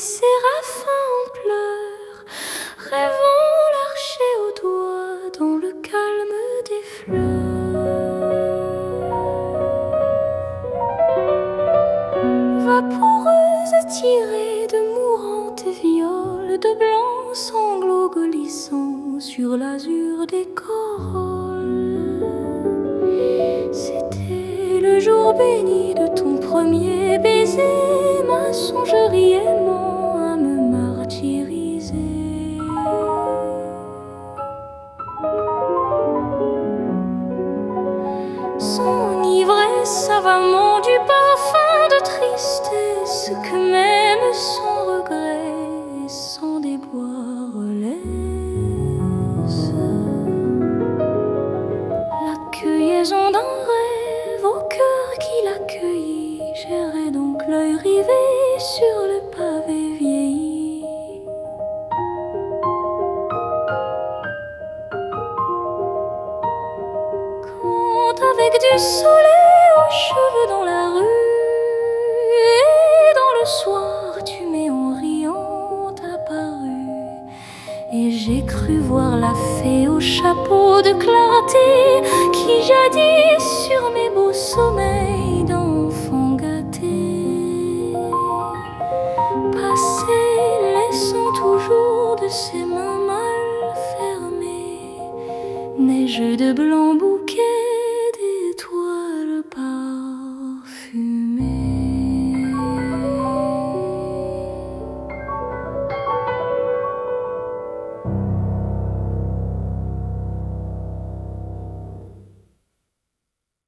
séraphins en pleurs, rêvant l'archer au doigt dans le calme des fleurs. Vaporeuse tirée de mourantes violes, de blancs sanglots glissant sur l'azur des corolles. C'était le jour béni de ton premier S'enivrer savamment du parfum de tristesse que même sans regret et sans déboire laisse. La cueillison d'un rêve au cœur qui l'accueillit, j'irai donc l'œil rivé du soleil aux cheveux dans la rue. Et dans le soir tu m'es en riant apparu et j'ai cru voir la fée au chapeau de clarté qui jadis sur mes beaux sommeils d'enfant gâté. Passait laissant toujours de ses mains mal fermées neige de blanc